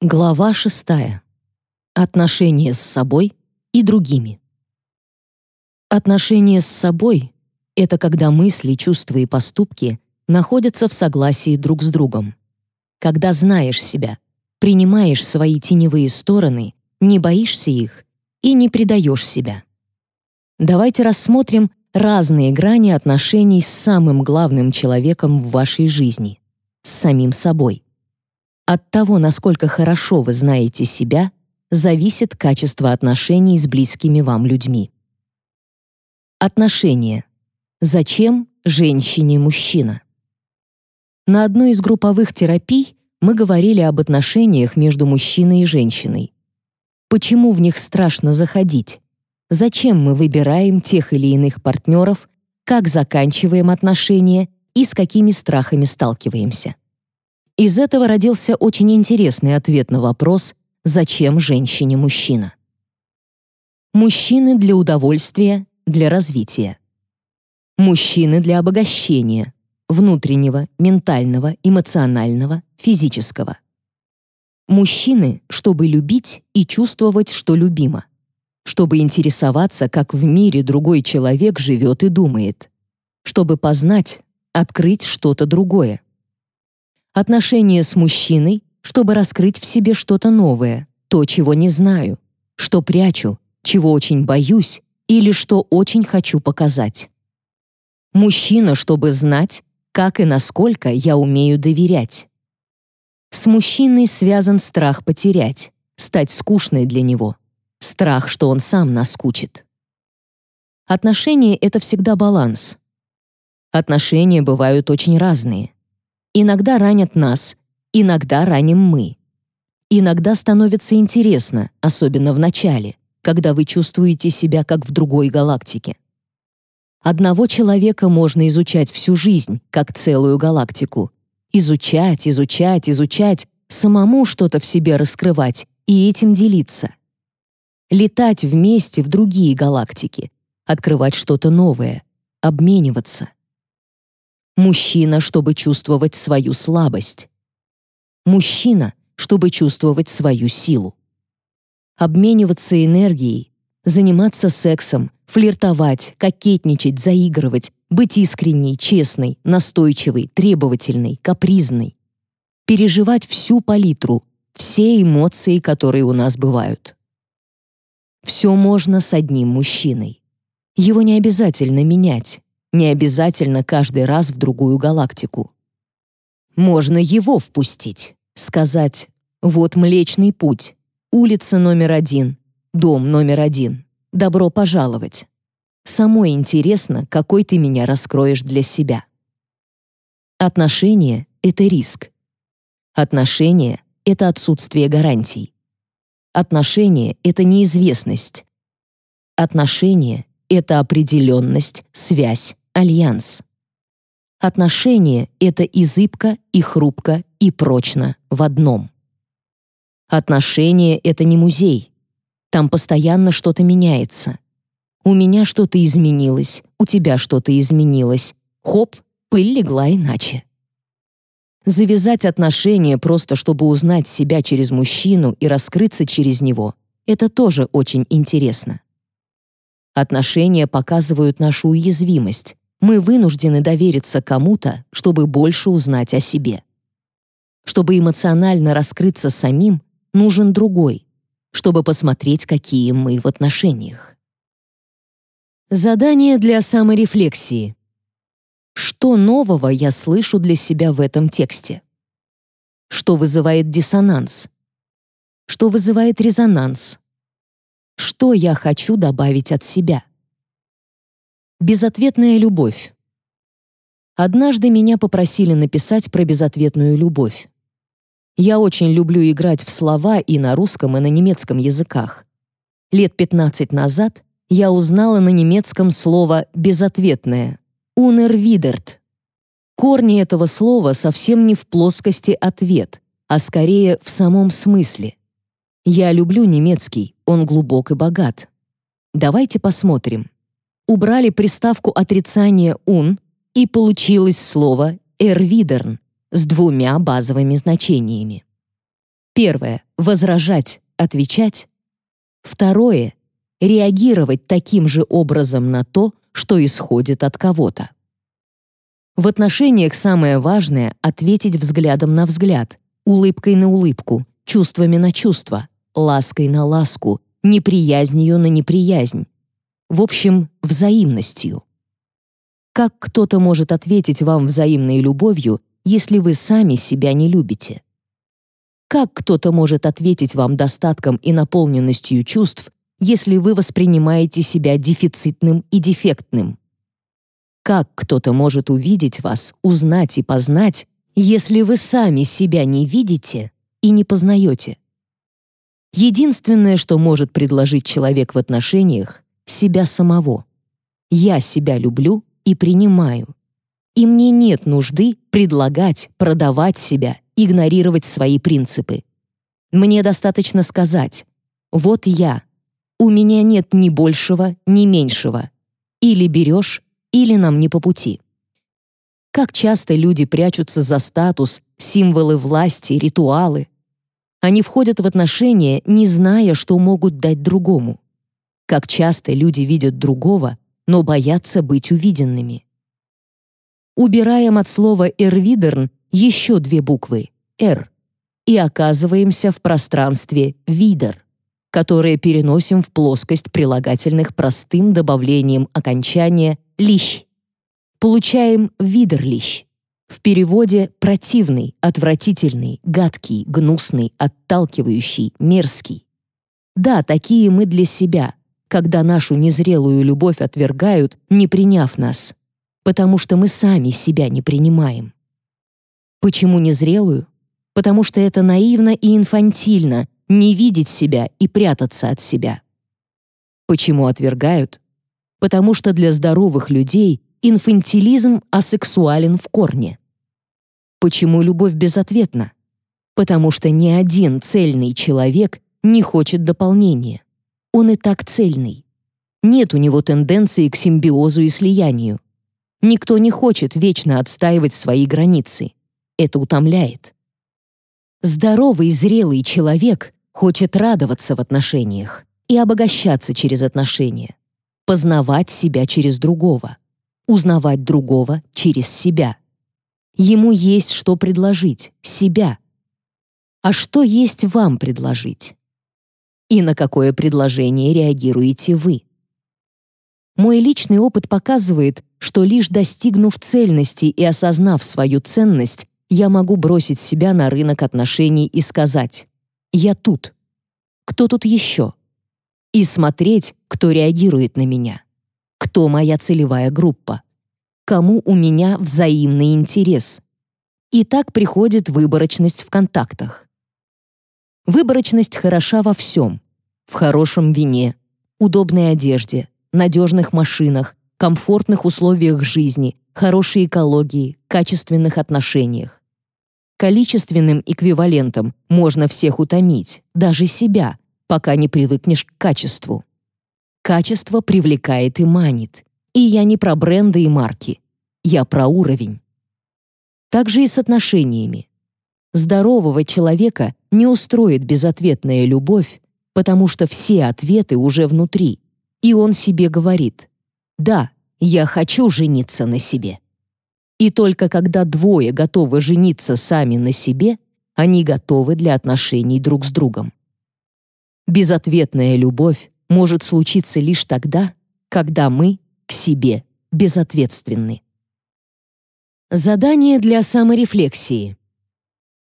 Глава шестая. Отношения с собой и другими. Отношения с собой — это когда мысли, чувства и поступки находятся в согласии друг с другом. Когда знаешь себя, принимаешь свои теневые стороны, не боишься их и не предаешь себя. Давайте рассмотрим разные грани отношений с самым главным человеком в вашей жизни — с самим собой. От того, насколько хорошо вы знаете себя, зависит качество отношений с близкими вам людьми. Отношения. Зачем женщине мужчина? На одной из групповых терапий мы говорили об отношениях между мужчиной и женщиной. Почему в них страшно заходить? Зачем мы выбираем тех или иных партнеров, как заканчиваем отношения и с какими страхами сталкиваемся? Из этого родился очень интересный ответ на вопрос «Зачем женщине мужчина?». Мужчины для удовольствия, для развития. Мужчины для обогащения, внутреннего, ментального, эмоционального, физического. Мужчины, чтобы любить и чувствовать, что любимо. Чтобы интересоваться, как в мире другой человек живет и думает. Чтобы познать, открыть что-то другое отношения с мужчиной, чтобы раскрыть в себе что-то новое, то, чего не знаю, что прячу, чего очень боюсь или что очень хочу показать. Мужчина, чтобы знать, как и насколько я умею доверять. С мужчиной связан страх потерять, стать скучной для него, страх, что он сам наскучит. Отношения — это всегда баланс. Отношения бывают очень разные. Иногда ранят нас, иногда раним мы. Иногда становится интересно, особенно в начале, когда вы чувствуете себя как в другой галактике. Одного человека можно изучать всю жизнь, как целую галактику. Изучать, изучать, изучать, самому что-то в себе раскрывать и этим делиться. Летать вместе в другие галактики, открывать что-то новое, обмениваться. Мужчина, чтобы чувствовать свою слабость. Мужчина, чтобы чувствовать свою силу. Обмениваться энергией, заниматься сексом, флиртовать, кокетничать, заигрывать, быть искренней, честной, настойчивой, требовательной, капризной. Переживать всю палитру, все эмоции, которые у нас бывают. Все можно с одним мужчиной. Его не обязательно менять. Не обязательно каждый раз в другую галактику. Можно его впустить, сказать «Вот Млечный Путь, улица номер один, дом номер один, добро пожаловать». Самой интересно, какой ты меня раскроешь для себя. Отношения — это риск. Отношения — это отсутствие гарантий. Отношения — это неизвестность. Отношения — это определенность, связь, альянс. Отношения — это и зыбко, и хрупко, и прочно в одном. Отношения — это не музей. Там постоянно что-то меняется. У меня что-то изменилось, у тебя что-то изменилось. Хоп, пыль легла иначе. Завязать отношения просто чтобы узнать себя через мужчину и раскрыться через него — это тоже очень интересно. Отношения показывают нашу уязвимость, мы вынуждены довериться кому-то, чтобы больше узнать о себе. Чтобы эмоционально раскрыться самим, нужен другой, чтобы посмотреть, какие мы в отношениях. Задание для саморефлексии. Что нового я слышу для себя в этом тексте? Что вызывает диссонанс? Что вызывает резонанс? Что я хочу добавить от себя? Безответная любовь. Однажды меня попросили написать про безответную любовь. Я очень люблю играть в слова и на русском, и на немецком языках. Лет 15 назад я узнала на немецком слово «безответное» — «unerwidert». Корни этого слова совсем не в плоскости «ответ», а скорее в самом смысле. Я люблю немецкий, он глубок и богат. Давайте посмотрим убрали приставку отрицания «ун» и получилось слово «эрвидерн» с двумя базовыми значениями. Первое — возражать, отвечать. Второе — реагировать таким же образом на то, что исходит от кого-то. В отношениях самое важное — ответить взглядом на взгляд, улыбкой на улыбку, чувствами на чувства, лаской на ласку, неприязнью на неприязнь. В общем, взаимностью. Как кто-то может ответить вам взаимной любовью, если вы сами себя не любите? Как кто-то может ответить вам достатком и наполненностью чувств, если вы воспринимаете себя дефицитным и дефектным? Как кто-то может увидеть вас, узнать и познать, если вы сами себя не видите и не познаете? Единственное, что может предложить человек в отношениях — себя самого. Я себя люблю и принимаю. И мне нет нужды предлагать, продавать себя, игнорировать свои принципы. Мне достаточно сказать «Вот я, у меня нет ни большего, ни меньшего. Или берешь, или нам не по пути». Как часто люди прячутся за статус, символы власти, ритуалы, они входят в отношения, не зная, что могут дать другому. Как часто люди видят другого, но боятся быть увиденными. Убираем от слова «эрвидерн» еще две буквы «р» и оказываемся в пространстве «видер», которое переносим в плоскость прилагательных простым добавлением окончания «лищ». Получаем «видерлищ». В переводе «противный», «отвратительный», «гадкий», «гнусный», «отталкивающий», «мерзкий». Да, такие мы для себя, когда нашу незрелую любовь отвергают, не приняв нас, потому что мы сами себя не принимаем. Почему незрелую? Потому что это наивно и инфантильно не видеть себя и прятаться от себя. Почему отвергают? Потому что для здоровых людей инфантилизм асексуален в корне. Почему любовь безответна? Потому что ни один цельный человек не хочет дополнения. Он и так цельный. Нет у него тенденции к симбиозу и слиянию. Никто не хочет вечно отстаивать свои границы. Это утомляет. Здоровый, зрелый человек хочет радоваться в отношениях и обогащаться через отношения, познавать себя через другого узнавать другого через себя. Ему есть что предложить, себя. А что есть вам предложить? И на какое предложение реагируете вы? Мой личный опыт показывает, что лишь достигнув цельности и осознав свою ценность, я могу бросить себя на рынок отношений и сказать «Я тут. Кто тут еще?» И смотреть, кто реагирует на меня кто моя целевая группа, кому у меня взаимный интерес. И так приходит выборочность в контактах. Выборочность хороша во всем. В хорошем вине, удобной одежде, надежных машинах, комфортных условиях жизни, хорошей экологии, качественных отношениях. Количественным эквивалентом можно всех утомить, даже себя, пока не привыкнешь к качеству. Качество привлекает и манит. И я не про бренды и марки. Я про уровень. Так же и с отношениями. Здорового человека не устроит безответная любовь, потому что все ответы уже внутри. И он себе говорит «Да, я хочу жениться на себе». И только когда двое готовы жениться сами на себе, они готовы для отношений друг с другом. Безответная любовь может случиться лишь тогда, когда мы к себе безответственны. Задание для саморефлексии.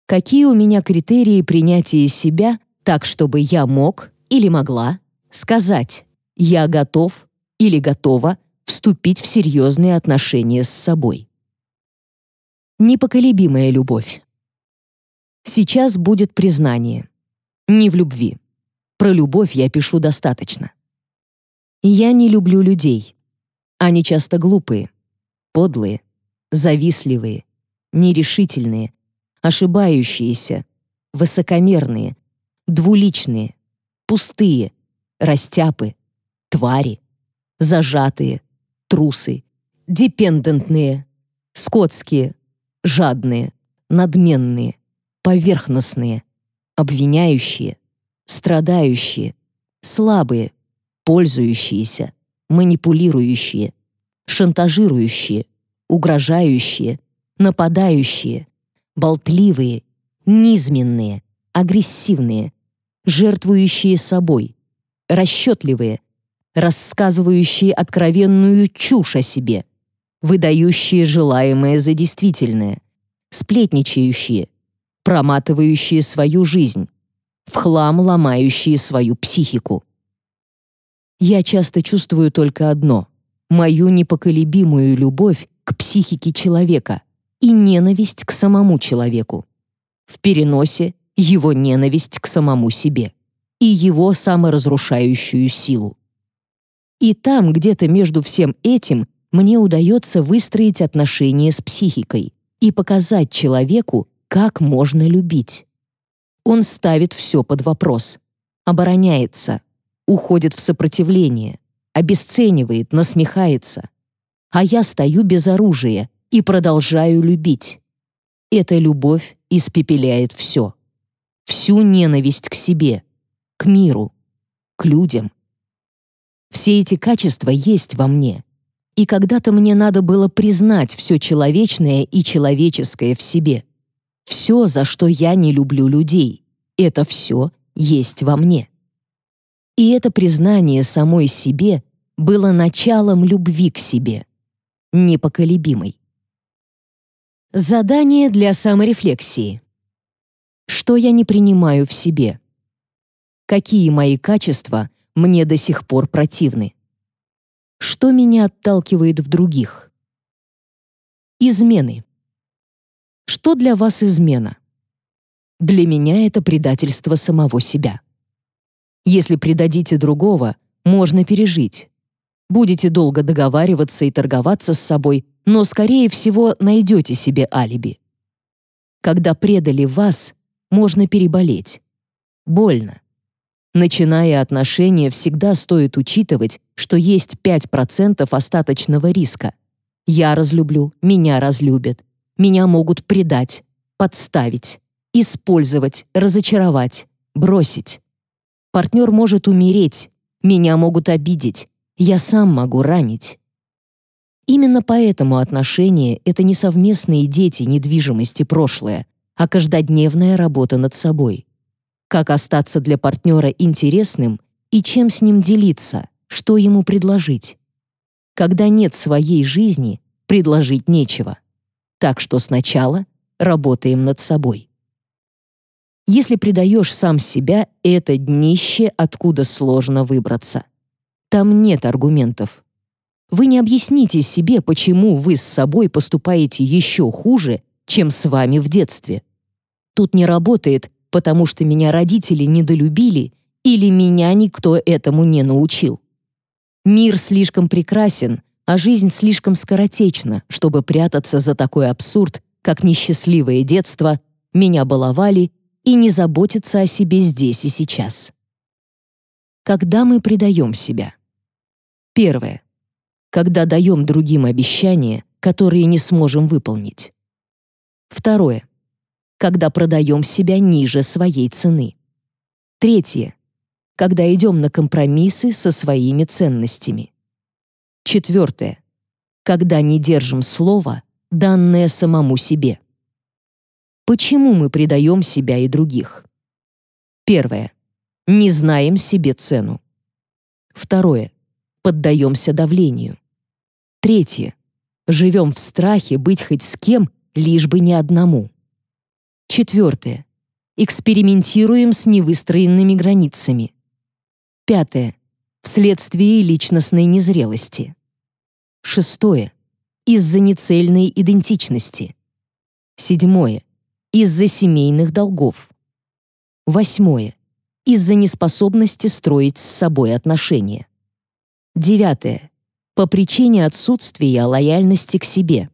Какие у меня критерии принятия себя так, чтобы я мог или могла сказать «я готов» или «готова» вступить в серьезные отношения с собой? Непоколебимая любовь. Сейчас будет признание. Не в любви. Про любовь я пишу достаточно. Я не люблю людей. Они часто глупые, подлые, завистливые, нерешительные, ошибающиеся, высокомерные, двуличные, пустые, растяпы, твари, зажатые, трусы, депендентные, скотские, жадные, надменные, поверхностные, обвиняющие, страдающие, слабые, пользующиеся, манипулирующие, шантажирующие, угрожающие, нападающие, болтливые, низменные, агрессивные, жертвующие собой, расчетливые, рассказывающие откровенную чушь о себе, выдающие желаемое за действительное, сплетничающие, проматывающие свою жизнь, в хлам ломающие свою психику. Я часто чувствую только одно — мою непоколебимую любовь к психике человека и ненависть к самому человеку. В переносе его ненависть к самому себе и его саморазрушающую силу. И там, где-то между всем этим, мне удается выстроить отношения с психикой и показать человеку, как можно любить. Он ставит все под вопрос, обороняется, уходит в сопротивление, обесценивает, насмехается. А я стою без оружия и продолжаю любить. Эта любовь испепеляет все. Всю ненависть к себе, к миру, к людям. Все эти качества есть во мне. И когда-то мне надо было признать все человечное и человеческое в себе. Все, за что я не люблю людей, это все есть во мне. И это признание самой себе было началом любви к себе, непоколебимой. Задание для саморефлексии. Что я не принимаю в себе? Какие мои качества мне до сих пор противны? Что меня отталкивает в других? Измены. Что для вас измена? Для меня это предательство самого себя. Если предадите другого, можно пережить. Будете долго договариваться и торговаться с собой, но, скорее всего, найдете себе алиби. Когда предали вас, можно переболеть. Больно. Начиная отношения, всегда стоит учитывать, что есть 5% остаточного риска. Я разлюблю, меня разлюбят. Меня могут предать, подставить, использовать, разочаровать, бросить. Партнер может умереть, меня могут обидеть, я сам могу ранить. Именно поэтому отношения — это не совместные дети недвижимости прошлое, а каждодневная работа над собой. Как остаться для партнера интересным и чем с ним делиться, что ему предложить. Когда нет своей жизни, предложить нечего. Так что сначала работаем над собой. Если предаешь сам себя, это днище, откуда сложно выбраться. Там нет аргументов. Вы не объясните себе, почему вы с собой поступаете еще хуже, чем с вами в детстве. Тут не работает, потому что меня родители недолюбили или меня никто этому не научил. Мир слишком прекрасен, а жизнь слишком скоротечна, чтобы прятаться за такой абсурд, как несчастливое детство, меня баловали и не заботиться о себе здесь и сейчас. Когда мы предаем себя? Первое. Когда даем другим обещания, которые не сможем выполнить. Второе. Когда продаем себя ниже своей цены. Третье. Когда идем на компромиссы со своими ценностями. Четвертое. Когда не держим слово, данное самому себе. Почему мы предаем себя и других? Первое. Не знаем себе цену. Второе. Поддаемся давлению. Третье. Живем в страхе быть хоть с кем, лишь бы не одному. Четвертое. Экспериментируем с невыстроенными границами. Пятое. Вследствие личностной незрелости. Шестое. Из-за нецельной идентичности. Седьмое из-за семейных долгов. Восьмое. Из-за неспособности строить с собой отношения. Девятое. По причине отсутствия лояльности к себе.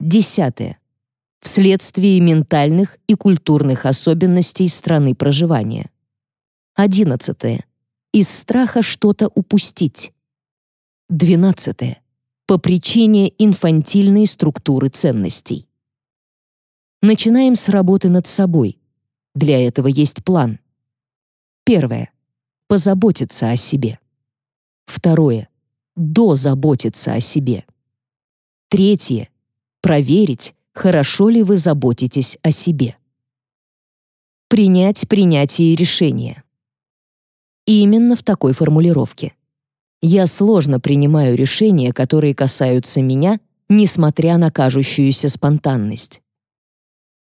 Десятое. Вследствие ментальных и культурных особенностей страны проживания. Одиннадцатое. Из страха что-то упустить. Двенадцатое. По причине инфантильной структуры ценностей. Начинаем с работы над собой. Для этого есть план. Первое. Позаботиться о себе. Второе. Дозаботиться о себе. Третье. Проверить, хорошо ли вы заботитесь о себе. Принять принятие решения. Именно в такой формулировке. Я сложно принимаю решения, которые касаются меня, несмотря на кажущуюся спонтанность.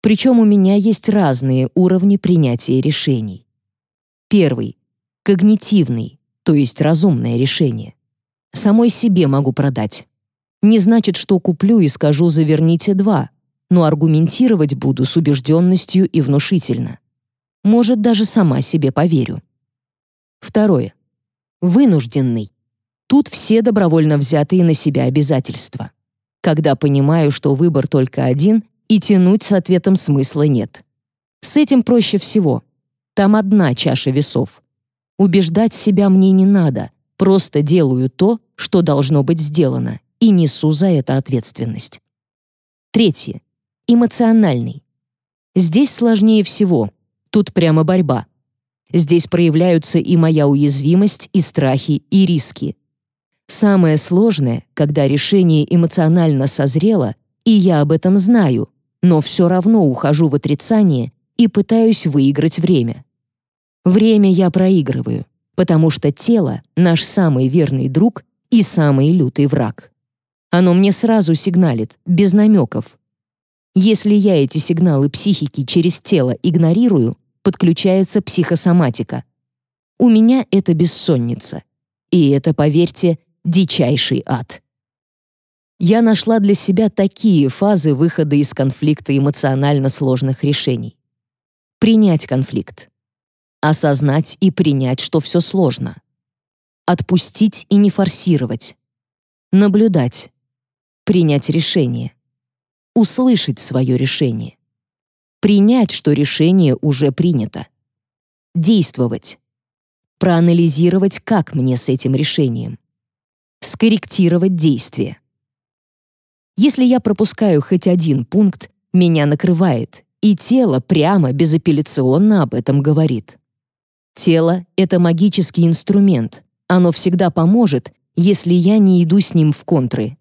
Причем у меня есть разные уровни принятия решений. Первый — когнитивный, то есть разумное решение. Самой себе могу продать. Не значит, что куплю и скажу «заверните два», но аргументировать буду с убежденностью и внушительно. Может, даже сама себе поверю. Второе. Вынужденный. Тут все добровольно взятые на себя обязательства. Когда понимаю, что выбор только один, и тянуть с ответом смысла нет. С этим проще всего. Там одна чаша весов. Убеждать себя мне не надо, просто делаю то, что должно быть сделано, и несу за это ответственность. Третье. Эмоциональный. Здесь сложнее всего. Тут прямо борьба. Здесь проявляются и моя уязвимость, и страхи, и риски. Самое сложное, когда решение эмоционально созрело, и я об этом знаю, но все равно ухожу в отрицание и пытаюсь выиграть время. Время я проигрываю, потому что тело — наш самый верный друг и самый лютый враг. Оно мне сразу сигналит, без намеков. Если я эти сигналы психики через тело игнорирую, подключается психосоматика. У меня это бессонница. И это, поверьте, дичайший ад я нашла для себя такие фазы выхода из конфликта эмоционально сложных решений. Принять конфликт. Осознать и принять, что все сложно. Отпустить и не форсировать. Наблюдать. Принять решение. Услышать свое решение. Принять, что решение уже принято. Действовать. Проанализировать, как мне с этим решением. Скорректировать действие. Если я пропускаю хоть один пункт, меня накрывает, и тело прямо безапелляционно об этом говорит. Тело — это магический инструмент. Оно всегда поможет, если я не иду с ним в контры.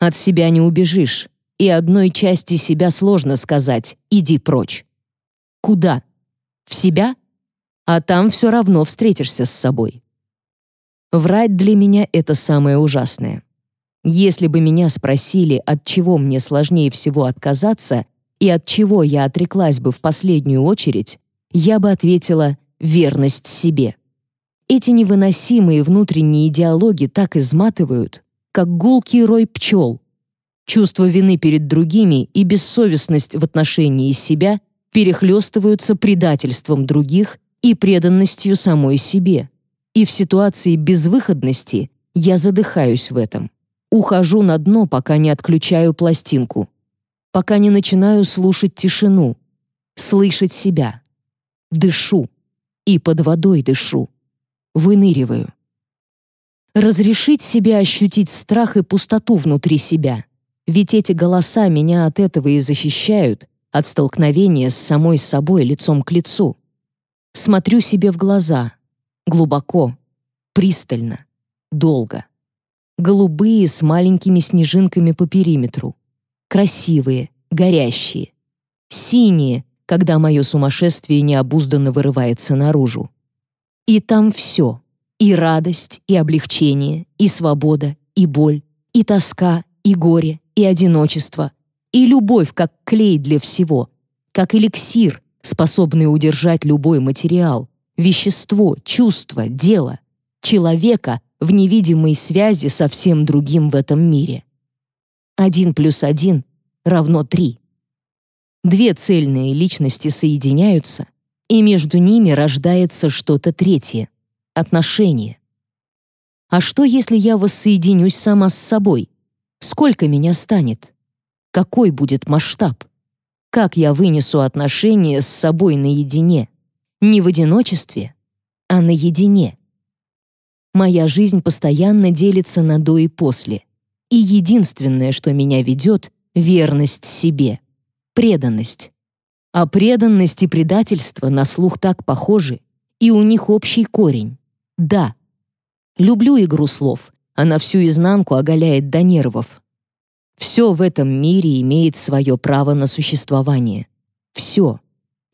От себя не убежишь, и одной части себя сложно сказать «иди прочь». Куда? В себя? А там все равно встретишься с собой. Врать для меня — это самое ужасное. Если бы меня спросили, от чего мне сложнее всего отказаться и от чего я отреклась бы в последнюю очередь, я бы ответила «верность себе». Эти невыносимые внутренние диалоги так изматывают, как гулкий рой пчел. Чувство вины перед другими и бессовестность в отношении себя перехлестываются предательством других и преданностью самой себе. И в ситуации безвыходности я задыхаюсь в этом. Ухожу на дно, пока не отключаю пластинку. Пока не начинаю слушать тишину. Слышать себя. Дышу. И под водой дышу. Выныриваю. Разрешить себе ощутить страх и пустоту внутри себя. Ведь эти голоса меня от этого и защищают, от столкновения с самой собой лицом к лицу. Смотрю себе в глаза. Глубоко. Пристально. Долго голубые с маленькими снежинками по периметру, красивые, горящие, синие, когда мое сумасшествие необузданно вырывается наружу. И там все — и радость, и облегчение, и свобода, и боль, и тоска, и горе, и одиночество, и любовь как клей для всего, как эликсир, способный удержать любой материал, вещество, чувство, дело, человека — в невидимой связи со всем другим в этом мире. Один плюс один равно три. Две цельные личности соединяются, и между ними рождается что-то третье — отношение. А что, если я воссоединюсь сама с собой? Сколько меня станет? Какой будет масштаб? Как я вынесу отношения с собой наедине? Не в одиночестве, а наедине. Моя жизнь постоянно делится на до и после. И единственное, что меня ведет — верность себе, преданность. А преданность и предательство на слух так похожи, и у них общий корень. Да. Люблю игру слов, она всю изнанку оголяет до нервов. Все в этом мире имеет свое право на существование. Все.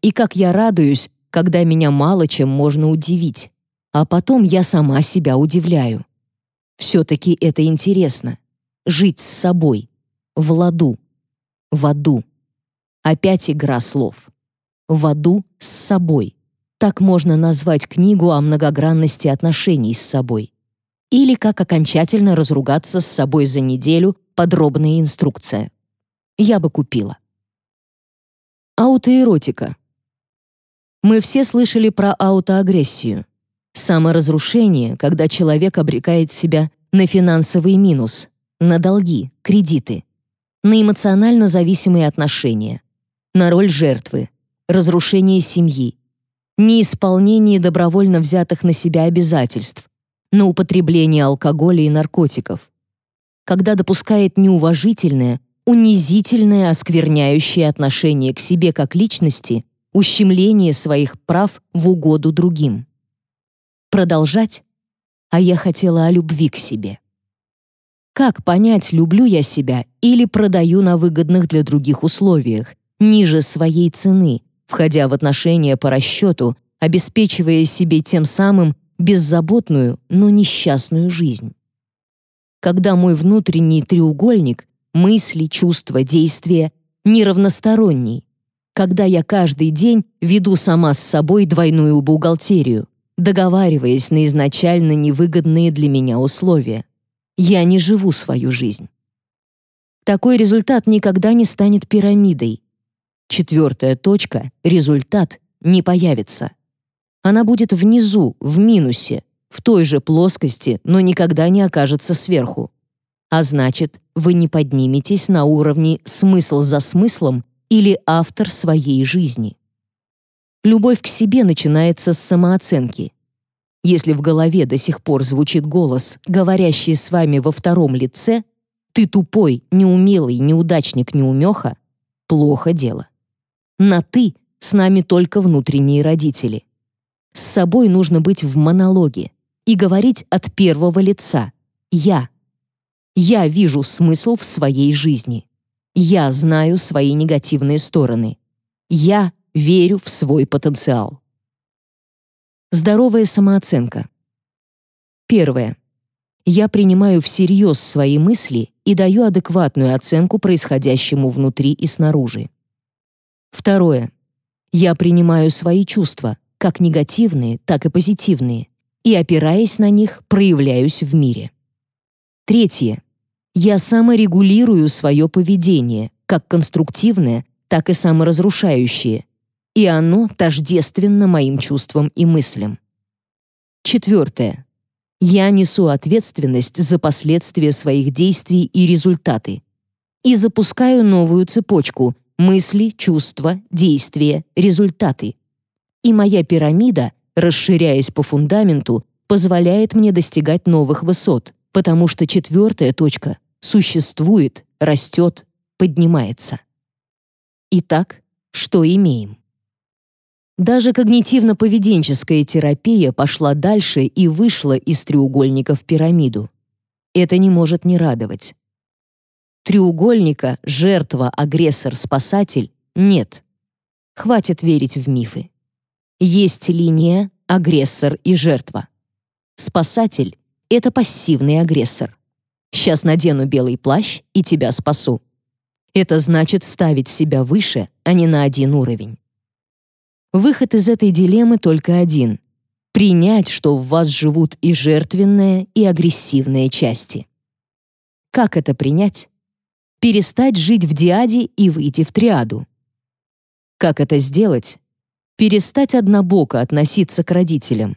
И как я радуюсь, когда меня мало чем можно удивить. А потом я сама себя удивляю. Все-таки это интересно. Жить с собой. В ладу. В аду. Опять игра слов. В аду с собой. Так можно назвать книгу о многогранности отношений с собой. Или как окончательно разругаться с собой за неделю подробная инструкция. Я бы купила. Аутоэротика. Мы все слышали про аутоагрессию. Саморазрушение, когда человек обрекает себя на финансовый минус, на долги, кредиты, на эмоционально зависимые отношения, на роль жертвы, разрушение семьи, неисполнение добровольно взятых на себя обязательств, на употребление алкоголя и наркотиков. Когда допускает неуважительное, унизительное, оскверняющее отношение к себе как личности – ущемление своих прав в угоду другим. Продолжать? А я хотела о любви к себе. Как понять, люблю я себя или продаю на выгодных для других условиях, ниже своей цены, входя в отношения по расчету, обеспечивая себе тем самым беззаботную, но несчастную жизнь? Когда мой внутренний треугольник мысли, чувства, действия неравносторонний, когда я каждый день веду сама с собой двойную бухгалтерию, договариваясь на изначально невыгодные для меня условия. Я не живу свою жизнь. Такой результат никогда не станет пирамидой. Четвертая точка, результат, не появится. Она будет внизу, в минусе, в той же плоскости, но никогда не окажется сверху. А значит, вы не подниметесь на уровне смысл за смыслом или автор своей жизни. Любовь к себе начинается с самооценки. Если в голове до сих пор звучит голос, говорящий с вами во втором лице, «ты тупой, неумелый, неудачник, неумеха», плохо дело. На «ты» с нами только внутренние родители. С собой нужно быть в монологе и говорить от первого лица «я». Я вижу смысл в своей жизни. Я знаю свои негативные стороны. Я верю в свой потенциал. Здоровая самооценка. Первое. Я принимаю всерьез свои мысли и даю адекватную оценку происходящему внутри и снаружи. Второе. Я принимаю свои чувства, как негативные, так и позитивные, и, опираясь на них, проявляюсь в мире. Третье. Я саморегулирую свое поведение, как конструктивное, так и саморазрушающее, и оно тождественно моим чувствам и мыслям. Четвертое. Я несу ответственность за последствия своих действий и результаты и запускаю новую цепочку мысли, чувства, действия, результаты. И моя пирамида, расширяясь по фундаменту, позволяет мне достигать новых высот, потому что четвертая точка существует, растет, поднимается. Итак, что имеем? Даже когнитивно-поведенческая терапия пошла дальше и вышла из треугольника в пирамиду. Это не может не радовать. Треугольника жертва, агрессор, спасатель нет. Хватит верить в мифы. Есть линия агрессор и жертва. Спасатель — это пассивный агрессор. Сейчас надену белый плащ и тебя спасу. Это значит ставить себя выше, а не на один уровень. Выход из этой дилеммы только один — принять, что в вас живут и жертвенные, и агрессивные части. Как это принять? Перестать жить в диаде и выйти в триаду. Как это сделать? Перестать однобоко относиться к родителям.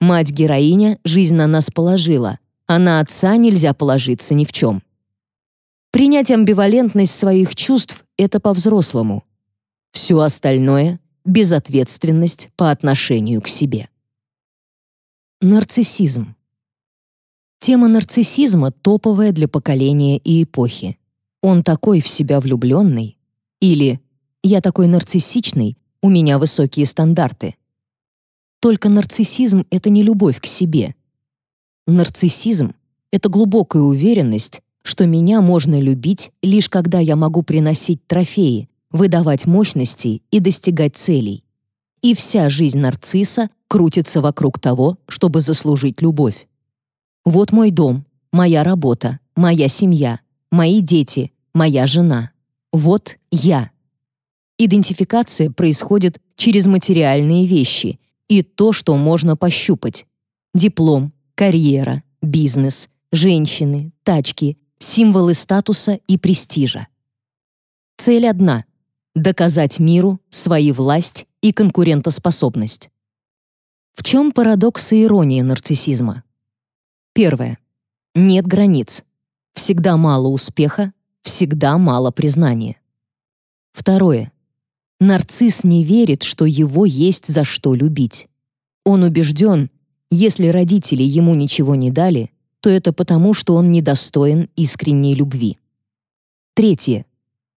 Мать-героиня жизнь на нас положила — а на отца нельзя положиться ни в чем. Принять амбивалентность своих чувств — это по-взрослому. Все остальное — безответственность по отношению к себе. Нарциссизм. Тема нарциссизма топовая для поколения и эпохи. Он такой в себя влюбленный. Или Я такой нарциссичный, у меня высокие стандарты. Только нарциссизм — это не любовь к себе. Нарциссизм — это глубокая уверенность, что меня можно любить лишь когда я могу приносить трофеи, выдавать мощности и достигать целей. И вся жизнь нарцисса крутится вокруг того, чтобы заслужить любовь. Вот мой дом, моя работа, моя семья, мои дети, моя жена. Вот я. Идентификация происходит через материальные вещи и то, что можно пощупать. Диплом, карьера, бизнес, женщины, тачки, символы статуса и престижа. Цель одна — доказать миру свою власть и конкурентоспособность. В чем парадокс и ирония нарциссизма? Первое. Нет границ. Всегда мало успеха, всегда мало признания. Второе. Нарцисс не верит, что его есть за что любить. Он убежден, если родители ему ничего не дали, то это потому, что он недостоин искренней любви. Третье.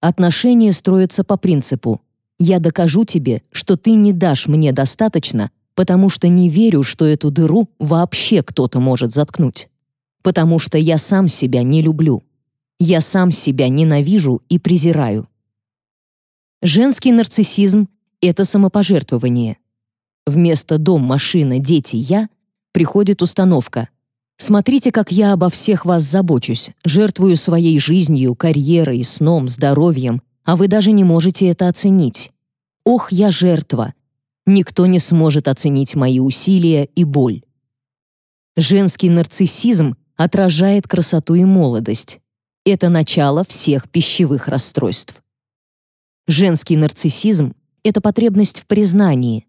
Отношения строятся по принципу «я докажу тебе, что ты не дашь мне достаточно, потому что не верю, что эту дыру вообще кто-то может заткнуть. Потому что я сам себя не люблю. Я сам себя ненавижу и презираю. Женский нарциссизм — это самопожертвование. Вместо «дом, машина, дети, я» приходит установка «Смотрите, как я обо всех вас забочусь, жертвую своей жизнью, карьерой, сном, здоровьем, а вы даже не можете это оценить. Ох, я жертва, никто не сможет оценить мои усилия и боль. Женский нарциссизм отражает красоту и молодость. Это начало всех пищевых расстройств. Женский нарциссизм — это потребность в признании.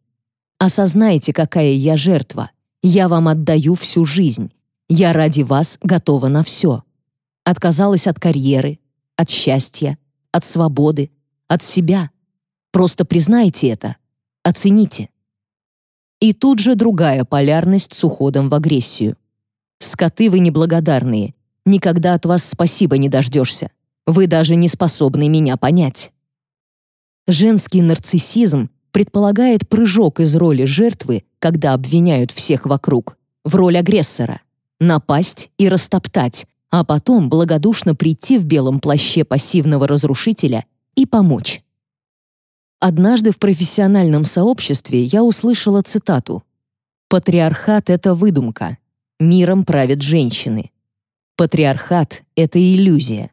Осознайте, какая я жертва. Я вам отдаю всю жизнь. Я ради вас готова на все. Отказалась от карьеры, от счастья, от свободы, от себя. Просто признайте это. Оцените. И тут же другая полярность с уходом в агрессию. Скоты вы неблагодарные. Никогда от вас спасибо не дождешься. Вы даже не способны меня понять. Женский нарциссизм предполагает прыжок из роли жертвы, когда обвиняют всех вокруг, в роль агрессора, напасть и растоптать, а потом благодушно прийти в белом плаще пассивного разрушителя и помочь. Однажды в профессиональном сообществе я услышала цитату «Патриархат — это выдумка. Миром правят женщины. Патриархат — это иллюзия.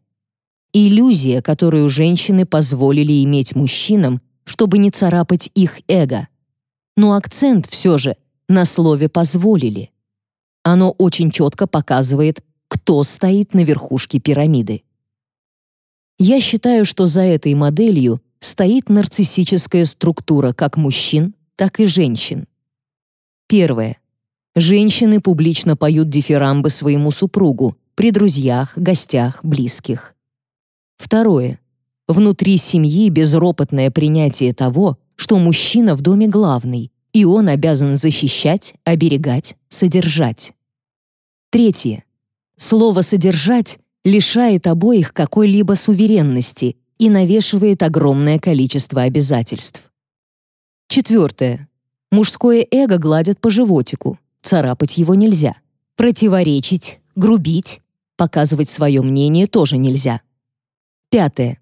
Иллюзия, которую женщины позволили иметь мужчинам, чтобы не царапать их эго. Но акцент все же на слове «позволили». Оно очень четко показывает, кто стоит на верхушке пирамиды. Я считаю, что за этой моделью стоит нарциссическая структура как мужчин, так и женщин. Первое. Женщины публично поют дифирамбы своему супругу при друзьях, гостях, близких. Второе. Внутри семьи безропотное принятие того, что мужчина в доме главный, и он обязан защищать, оберегать, содержать. Третье. Слово «содержать» лишает обоих какой-либо суверенности и навешивает огромное количество обязательств. Четвертое. Мужское эго гладят по животику, царапать его нельзя. Противоречить, грубить, показывать свое мнение тоже нельзя. Пятое.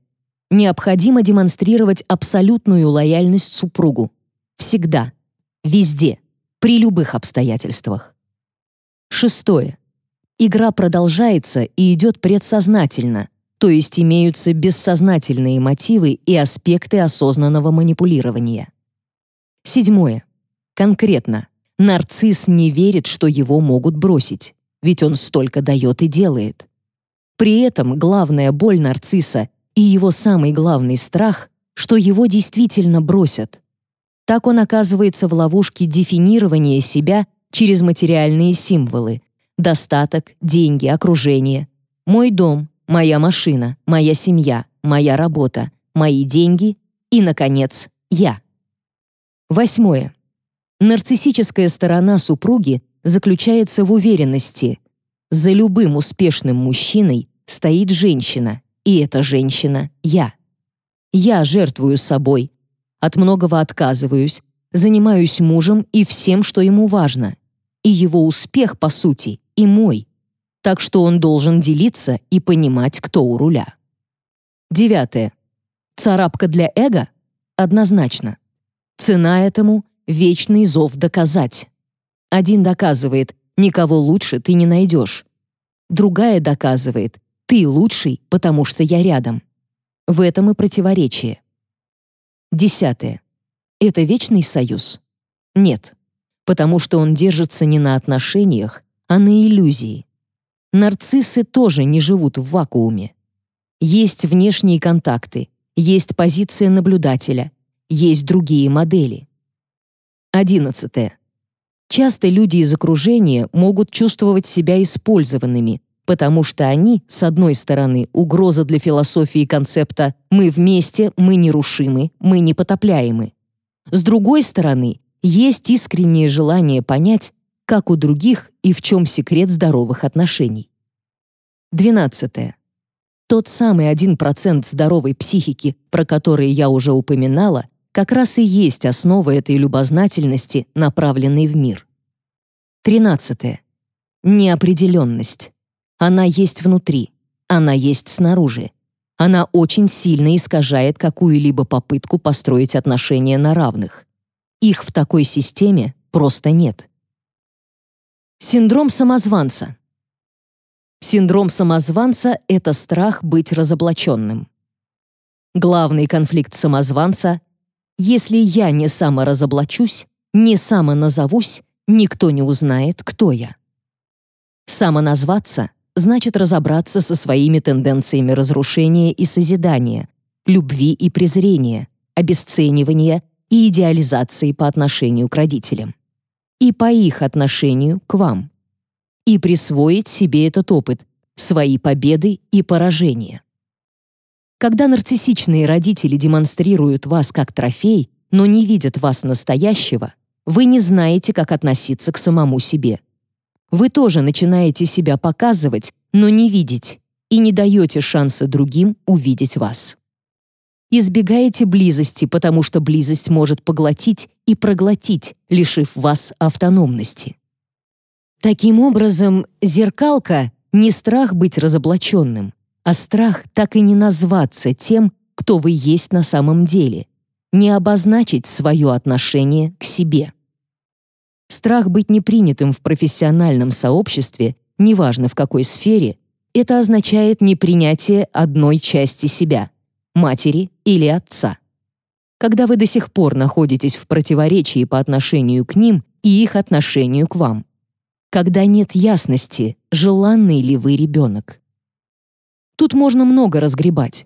Необходимо демонстрировать абсолютную лояльность супругу. Всегда. Везде. При любых обстоятельствах. Шестое. Игра продолжается и идет предсознательно, то есть имеются бессознательные мотивы и аспекты осознанного манипулирования. Седьмое. Конкретно. Нарцисс не верит, что его могут бросить, ведь он столько дает и делает. При этом главная боль нарцисса и его самый главный страх, что его действительно бросят. Так он оказывается в ловушке дефинирования себя через материальные символы — достаток, деньги, окружение. Мой дом, моя машина, моя семья, моя работа, мои деньги и, наконец, я. Восьмое. Нарциссическая сторона супруги заключается в уверенности. За любым успешным мужчиной стоит женщина, и эта женщина — я. Я жертвую собой, от многого отказываюсь, занимаюсь мужем и всем, что ему важно. И его успех, по сути, и мой. Так что он должен делиться и понимать, кто у руля. Девятое. Царапка для эго? Однозначно. Цена этому — вечный зов доказать. Один доказывает, никого лучше ты не найдешь. Другая доказывает, ты лучший, потому что я рядом. В этом и противоречие. Десятое. Это вечный союз? Нет, потому что он держится не на отношениях, а на иллюзии. Нарциссы тоже не живут в вакууме. Есть внешние контакты, есть позиция наблюдателя, есть другие модели. Одиннадцатое. Часто люди из окружения могут чувствовать себя использованными, потому что они, с одной стороны, угроза для философии концепта «мы вместе, мы нерушимы, мы непотопляемы». С другой стороны, есть искреннее желание понять, как у других и в чем секрет здоровых отношений. 12. Тот самый 1% здоровой психики, про который я уже упоминала, как раз и есть основа этой любознательности, направленной в мир. 13. Неопределенность. Она есть внутри, она есть снаружи. Она очень сильно искажает какую-либо попытку построить отношения на равных. Их в такой системе просто нет. Синдром самозванца. Синдром самозванца — это страх быть разоблаченным. Главный конфликт самозванца — если я не саморазоблачусь, не самоназовусь, никто не узнает, кто я. Самоназваться значит разобраться со своими тенденциями разрушения и созидания, любви и презрения, обесценивания и идеализации по отношению к родителям. И по их отношению к вам. И присвоить себе этот опыт, свои победы и поражения. Когда нарциссичные родители демонстрируют вас как трофей, но не видят вас настоящего, вы не знаете, как относиться к самому себе. Вы тоже начинаете себя показывать, но не видеть, и не даете шанса другим увидеть вас. Избегаете близости, потому что близость может поглотить и проглотить, лишив вас автономности. Таким образом, зеркалка — не страх быть разоблаченным, а страх так и не назваться тем, кто вы есть на самом деле, не обозначить свое отношение к себе. Страх быть непринятым в профессиональном сообществе, неважно в какой сфере, это означает непринятие одной части себя — матери или отца. Когда вы до сих пор находитесь в противоречии по отношению к ним и их отношению к вам. Когда нет ясности, желанный ли вы ребенок. Тут можно много разгребать.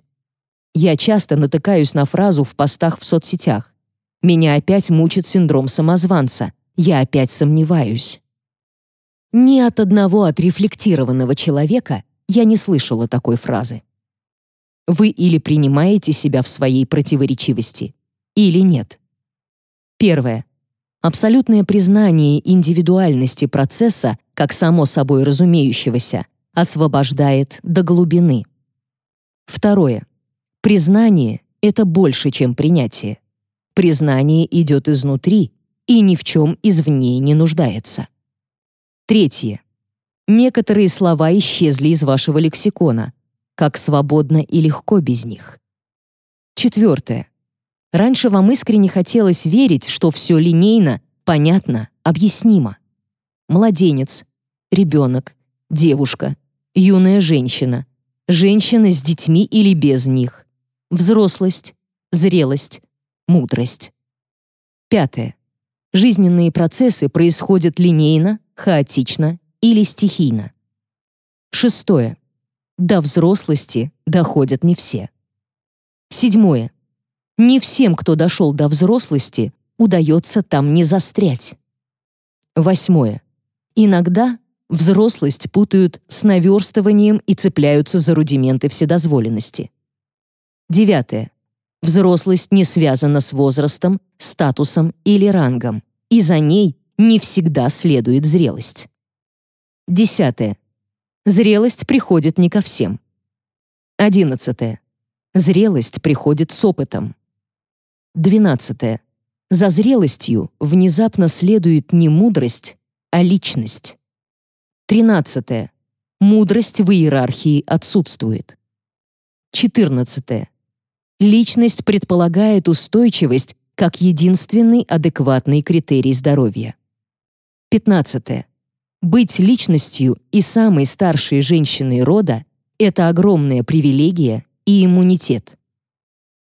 Я часто натыкаюсь на фразу в постах в соцсетях. «Меня опять мучит синдром самозванца», я опять сомневаюсь. Ни от одного отрефлектированного человека я не слышала такой фразы. Вы или принимаете себя в своей противоречивости, или нет. Первое. Абсолютное признание индивидуальности процесса, как само собой разумеющегося, освобождает до глубины. Второе. Признание — это больше, чем принятие. Признание идет изнутри и ни в чем извне не нуждается. Третье. Некоторые слова исчезли из вашего лексикона, как свободно и легко без них. Четвертое. Раньше вам искренне хотелось верить, что все линейно, понятно, объяснимо. Младенец, ребенок, девушка, юная женщина, женщина с детьми или без них, взрослость, зрелость, мудрость. Пятое. Жизненные процессы происходят линейно, хаотично или стихийно. Шестое. До взрослости доходят не все. Седьмое. Не всем, кто дошел до взрослости, удается там не застрять. Восьмое. Иногда взрослость путают с наверстыванием и цепляются за рудименты вседозволенности. Девятое. Взрослость не связана с возрастом, статусом или рангом, и за ней не всегда следует зрелость. Десятое. Зрелость приходит не ко всем. Одиннадцатое. Зрелость приходит с опытом. 12. За зрелостью внезапно следует не мудрость, а личность. 13. Мудрость в иерархии отсутствует. 14. Личность предполагает устойчивость как единственный адекватный критерий здоровья. 15. Быть личностью и самой старшей женщиной рода — это огромная привилегия и иммунитет.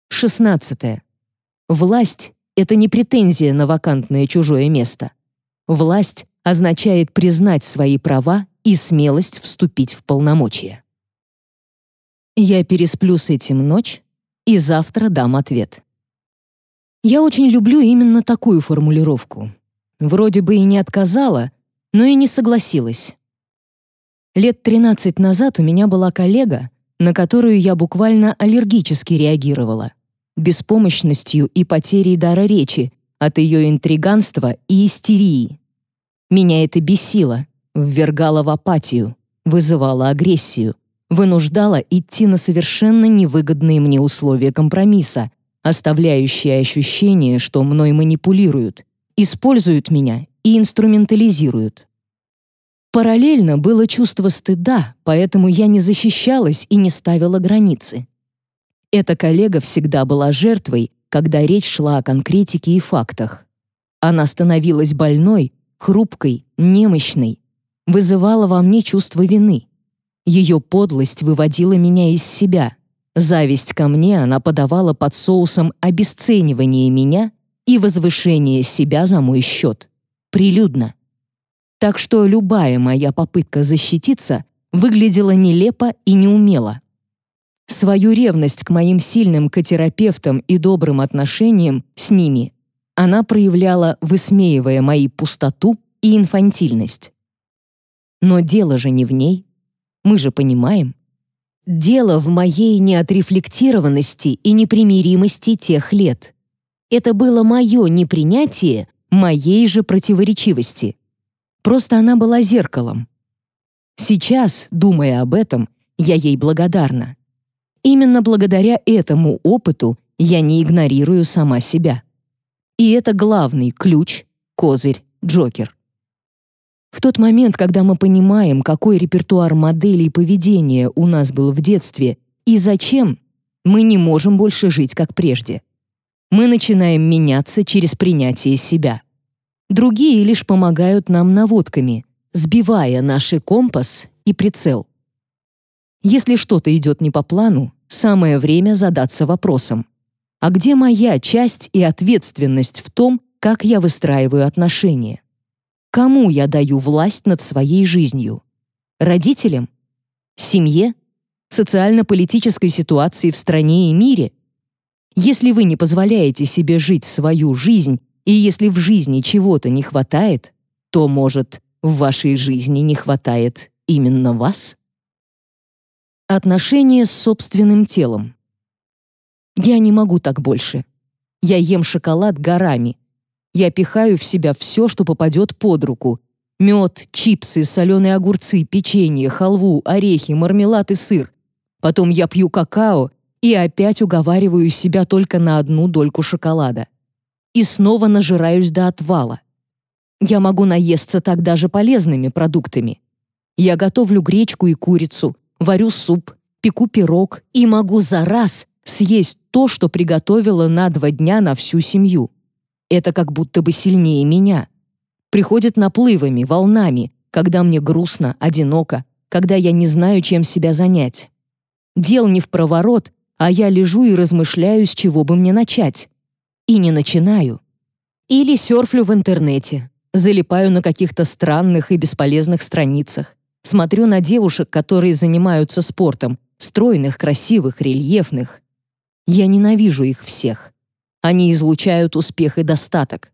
16. Власть — это не претензия на вакантное чужое место. Власть означает признать свои права и смелость вступить в полномочия. Я пересплю с этим ночь и завтра дам ответ. Я очень люблю именно такую формулировку. Вроде бы и не отказала, но и не согласилась. Лет 13 назад у меня была коллега, на которую я буквально аллергически реагировала, беспомощностью и потерей дара речи от ее интриганства и истерии. Меня это бесило, ввергало в апатию, вызывало агрессию, вынуждало идти на совершенно невыгодные мне условия компромисса, оставляющие ощущение, что мной манипулируют, используют меня и инструментализируют. Параллельно было чувство стыда, поэтому я не защищалась и не ставила границы. Эта коллега всегда была жертвой, когда речь шла о конкретике и фактах. Она становилась больной, хрупкой, немощной, вызывала во мне чувство вины. Ее подлость выводила меня из себя. Зависть ко мне она подавала под соусом обесценивания меня и возвышения себя за мой счет. Прилюдно. Так что любая моя попытка защититься выглядела нелепо и неумело. Свою ревность к моим сильным котерапевтам и добрым отношениям с ними она проявляла, высмеивая мои пустоту и инфантильность. Но дело же не в ней. Мы же понимаем. Дело в моей неотрефлектированности и непримиримости тех лет. Это было мое непринятие моей же противоречивости. Просто она была зеркалом. Сейчас, думая об этом, я ей благодарна. Именно благодаря этому опыту я не игнорирую сама себя. И это главный ключ, козырь, Джокер. В тот момент, когда мы понимаем, какой репертуар моделей поведения у нас был в детстве и зачем, мы не можем больше жить как прежде. Мы начинаем меняться через принятие себя. Другие лишь помогают нам наводками, сбивая наш компас и прицел. Если что-то идет не по плану, самое время задаться вопросом. А где моя часть и ответственность в том, как я выстраиваю отношения? Кому я даю власть над своей жизнью? Родителям? Семье? Социально-политической ситуации в стране и мире? Если вы не позволяете себе жить свою жизнь и если в жизни чего-то не хватает, то, может, в вашей жизни не хватает именно вас? Отношения с собственным телом. Я не могу так больше. Я ем шоколад горами. Я пихаю в себя все, что попадет под руку. Мед, чипсы, соленые огурцы, печенье, халву, орехи, мармелад и сыр. Потом я пью какао и опять уговариваю себя только на одну дольку шоколада и снова нажираюсь до отвала. Я могу наесться так даже полезными продуктами. Я готовлю гречку и курицу, варю суп, пеку пирог и могу за раз съесть то, что приготовила на два дня на всю семью. Это как будто бы сильнее меня. Приходит наплывами, волнами, когда мне грустно, одиноко, когда я не знаю, чем себя занять. Дел не в проворот, а я лежу и размышляю, с чего бы мне начать и не начинаю. Или серфлю в интернете, залипаю на каких-то странных и бесполезных страницах, смотрю на девушек, которые занимаются спортом, стройных, красивых, рельефных. Я ненавижу их всех. Они излучают успех и достаток.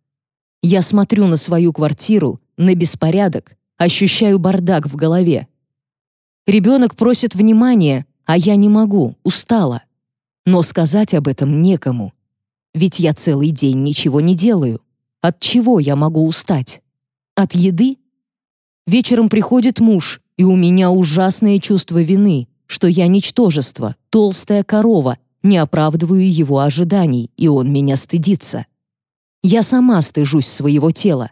Я смотрю на свою квартиру, на беспорядок, ощущаю бардак в голове. Ребенок просит внимания, а я не могу, устала. Но сказать об этом некому. Ведь я целый день ничего не делаю. От чего я могу устать? От еды? Вечером приходит муж, и у меня ужасное чувство вины, что я ничтожество, толстая корова, не оправдываю его ожиданий, и он меня стыдится. Я сама стыжусь своего тела.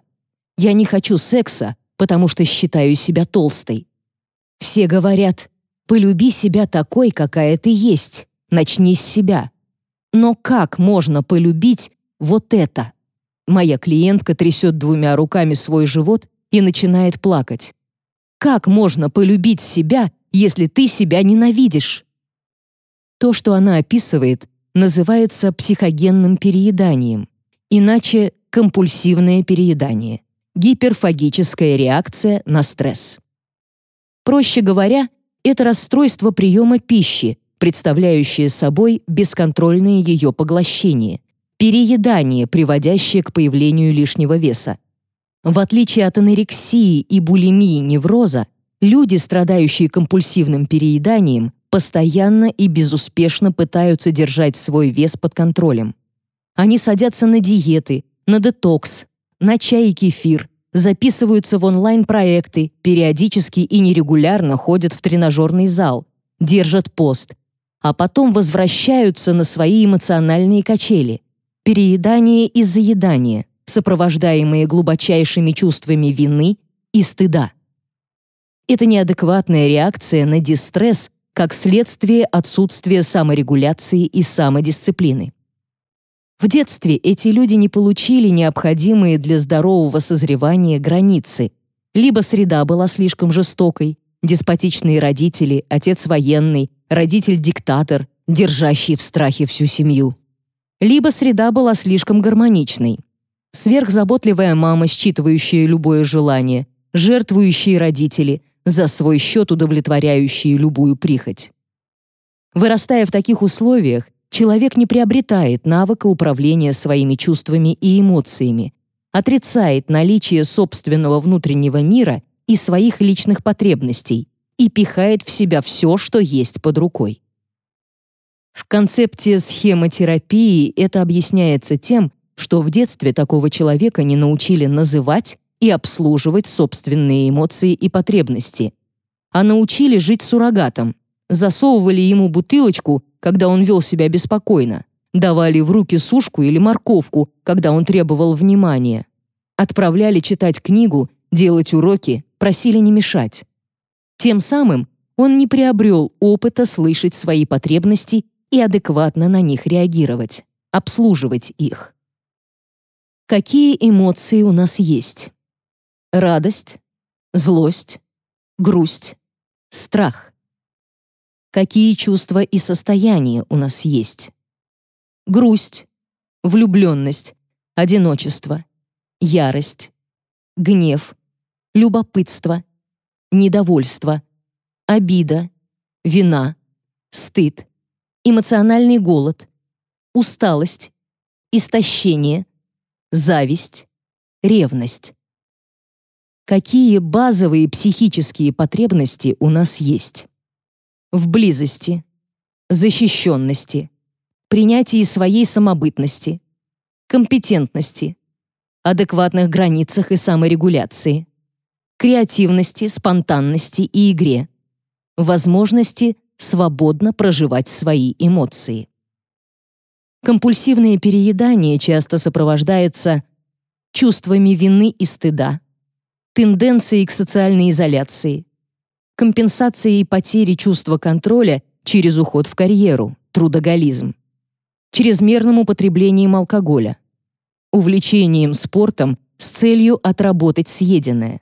Я не хочу секса, потому что считаю себя толстой. Все говорят, полюби себя такой, какая ты есть, начни с себя. Но как можно полюбить вот это? Моя клиентка трясет двумя руками свой живот и начинает плакать. Как можно полюбить себя, если ты себя ненавидишь? То, что она описывает, называется психогенным перееданием, иначе компульсивное переедание, гиперфагическая реакция на стресс. Проще говоря, это расстройство приема пищи, представляющее собой бесконтрольное ее поглощение, переедание, приводящее к появлению лишнего веса. В отличие от анорексии и булимии невроза, люди, страдающие компульсивным перееданием, постоянно и безуспешно пытаются держать свой вес под контролем. Они садятся на диеты, на детокс, на чай и кефир, записываются в онлайн-проекты, периодически и нерегулярно ходят в тренажерный зал, держат пост, а потом возвращаются на свои эмоциональные качели. Переедание и заедание, сопровождаемые глубочайшими чувствами вины и стыда. Это неадекватная реакция на дистресс как следствие отсутствия саморегуляции и самодисциплины. В детстве эти люди не получили необходимые для здорового созревания границы. Либо среда была слишком жестокой, деспотичные родители, отец военный, родитель-диктатор, держащий в страхе всю семью. Либо среда была слишком гармоничной. Сверхзаботливая мама, считывающая любое желание, жертвующие родители, за свой счет удовлетворяющие любую прихоть. Вырастая в таких условиях, человек не приобретает навыка управления своими чувствами и эмоциями, отрицает наличие собственного внутреннего мира и своих личных потребностей и пихает в себя все, что есть под рукой. В концепте схемотерапии это объясняется тем, что в детстве такого человека не научили называть и обслуживать собственные эмоции и потребности, а научили жить суррогатом, засовывали ему бутылочку, когда он вел себя беспокойно, давали в руки сушку или морковку, когда он требовал внимания, отправляли читать книгу, делать уроки, просили не мешать. Тем самым он не приобрел опыта слышать свои потребности и адекватно на них реагировать, обслуживать их. Какие эмоции у нас есть? Радость, злость, грусть, страх. Какие чувства и состояния у нас есть? Грусть, влюбленность, одиночество, ярость, гнев, любопытство, недовольство, обида, вина, стыд, эмоциональный голод, усталость, истощение, зависть, ревность. Какие базовые психические потребности у нас есть? В близости, защищенности, принятии своей самобытности, компетентности, адекватных границах и саморегуляции, креативности, спонтанности и игре, возможности свободно проживать свои эмоции. Компульсивное переедание часто сопровождается чувствами вины и стыда, тенденцией к социальной изоляции, компенсацией потери чувства контроля через уход в карьеру, трудоголизм, чрезмерным употреблением алкоголя, увлечением спортом с целью отработать съеденное,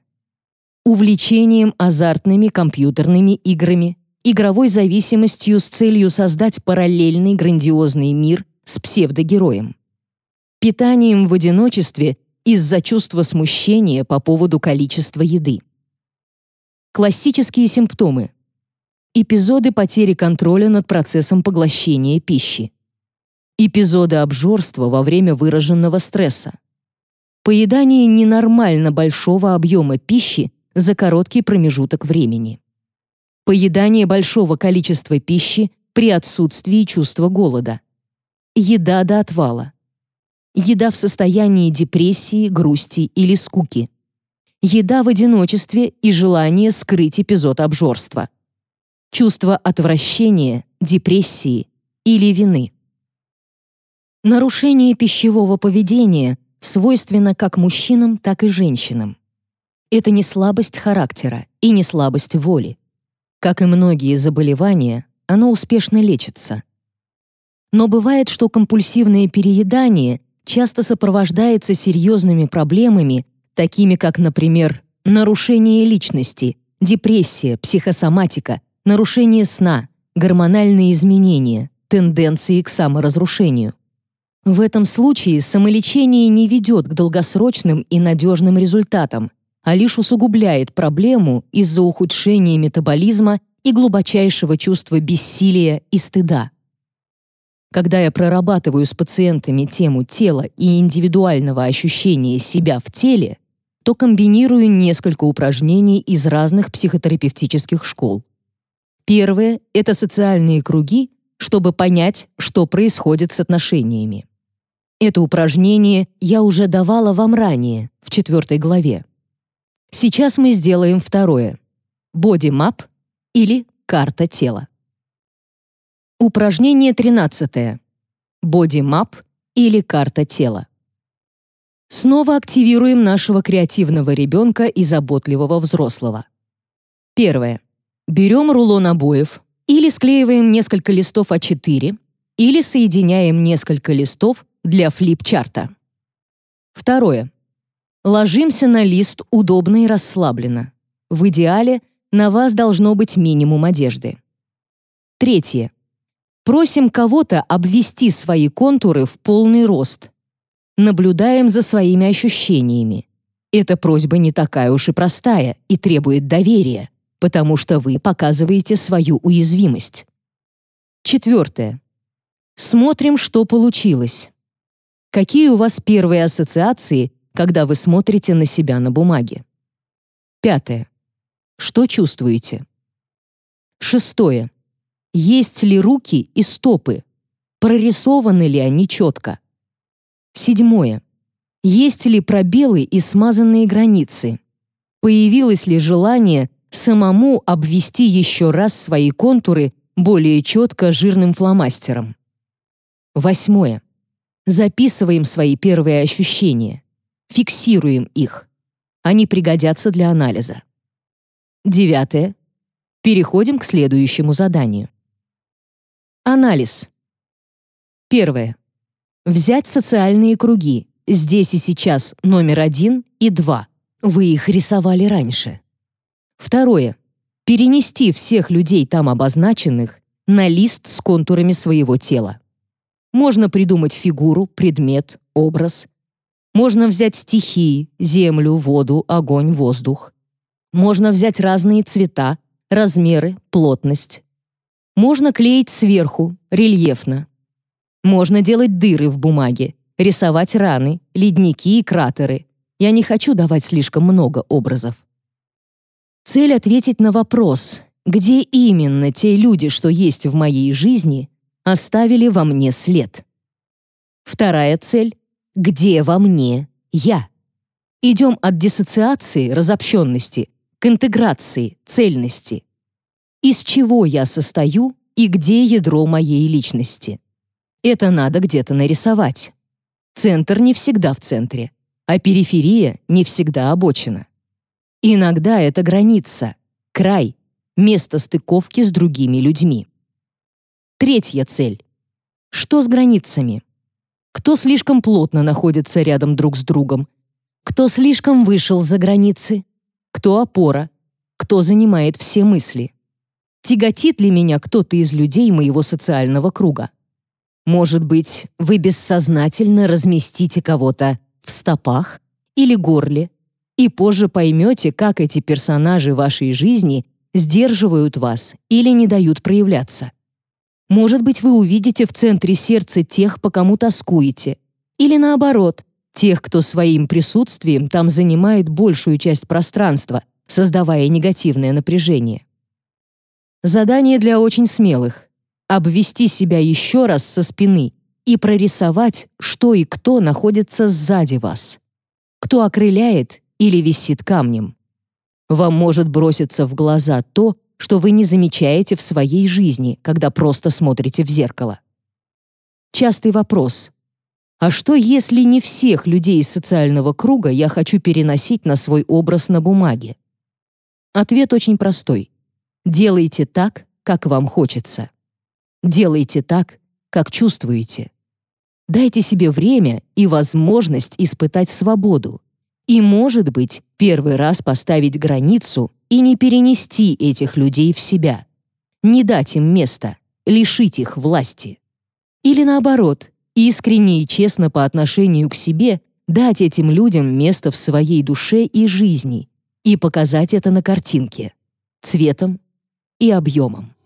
увлечением азартными компьютерными играми, игровой зависимостью с целью создать параллельный грандиозный мир с псевдогероем, питанием в одиночестве из-за чувства смущения по поводу количества еды. Классические симптомы. Эпизоды потери контроля над процессом поглощения пищи. Эпизоды обжорства во время выраженного стресса. Поедание ненормально большого объема пищи за короткий промежуток времени. Поедание большого количества пищи при отсутствии чувства голода. Еда до отвала еда в состоянии депрессии, грусти или скуки, еда в одиночестве и желание скрыть эпизод обжорства, чувство отвращения, депрессии или вины. Нарушение пищевого поведения свойственно как мужчинам, так и женщинам. Это не слабость характера и не слабость воли. Как и многие заболевания, оно успешно лечится. Но бывает, что компульсивное переедание часто сопровождается серьезными проблемами, такими как, например, нарушение личности, депрессия, психосоматика, нарушение сна, гормональные изменения, тенденции к саморазрушению. В этом случае самолечение не ведет к долгосрочным и надежным результатам, а лишь усугубляет проблему из-за ухудшения метаболизма и глубочайшего чувства бессилия и стыда. Когда я прорабатываю с пациентами тему тела и индивидуального ощущения себя в теле, то комбинирую несколько упражнений из разных психотерапевтических школ. Первое — это социальные круги, чтобы понять, что происходит с отношениями. Это упражнение я уже давала вам ранее, в четвертой главе. Сейчас мы сделаем второе — боди-мап или карта тела. Упражнение 13. Боди-мап или карта тела. Снова активируем нашего креативного ребенка и заботливого взрослого. Первое. Берем рулон обоев или склеиваем несколько листов А4 или соединяем несколько листов для флип-чарта. Второе. Ложимся на лист удобно и расслабленно. В идеале на вас должно быть минимум одежды. Третье. Просим кого-то обвести свои контуры в полный рост, наблюдаем за своими ощущениями. Эта просьба не такая уж и простая и требует доверия, потому что вы показываете свою уязвимость. Четвертое. Смотрим, что получилось. Какие у вас первые ассоциации, когда вы смотрите на себя на бумаге? Пятое. Что чувствуете? Шестое. Есть ли руки и стопы? Прорисованы ли они четко? Седьмое. Есть ли пробелы и смазанные границы? Появилось ли желание самому обвести еще раз свои контуры более четко жирным фломастером? Восьмое. Записываем свои первые ощущения. Фиксируем их. Они пригодятся для анализа. Девятое. Переходим к следующему заданию. Анализ. Первое. Взять социальные круги. Здесь и сейчас номер один и два. Вы их рисовали раньше. Второе. Перенести всех людей там обозначенных на лист с контурами своего тела. Можно придумать фигуру, предмет, образ. Можно взять стихии, землю, воду, огонь, воздух. Можно взять разные цвета, размеры, плотность. Можно клеить сверху, рельефно. Можно делать дыры в бумаге, рисовать раны, ледники и кратеры. Я не хочу давать слишком много образов. Цель ответить на вопрос, где именно те люди, что есть в моей жизни, оставили во мне след. Вторая цель — где во мне я? Идем от диссоциации, разобщенности, к интеграции, цельности. Из чего я состою и где ядро моей личности? Это надо где-то нарисовать. Центр не всегда в центре, а периферия не всегда обочина. Иногда это граница, край, место стыковки с другими людьми. Третья цель. Что с границами? Кто слишком плотно находится рядом друг с другом? Кто слишком вышел за границы? Кто опора? Кто занимает все мысли? Тяготит ли меня кто-то из людей моего социального круга? Может быть, вы бессознательно разместите кого-то в стопах или горле, и позже поймете, как эти персонажи вашей жизни сдерживают вас или не дают проявляться. Может быть, вы увидите в центре сердца тех, по кому тоскуете, или наоборот, тех, кто своим присутствием там занимает большую часть пространства, создавая негативное напряжение. Задание для очень смелых обвести себя еще раз со спины и прорисовать, что и кто находится сзади вас. Кто окрыляет или висит камнем. Вам может броситься в глаза то, что вы не замечаете в своей жизни, когда просто смотрите в зеркало. Частый вопрос. А что, если не всех людей из социального круга я хочу переносить на свой образ на бумаге? Ответ очень простой. Делайте так, как вам хочется. Делайте так, как чувствуете. Дайте себе время и возможность испытать свободу. И, может быть, первый раз поставить границу и не перенести этих людей в себя. Не дать им места, лишить их власти. Или наоборот, искренне и честно по отношению к себе дать этим людям место в своей душе и жизни и показать это на картинке, цветом и объемом.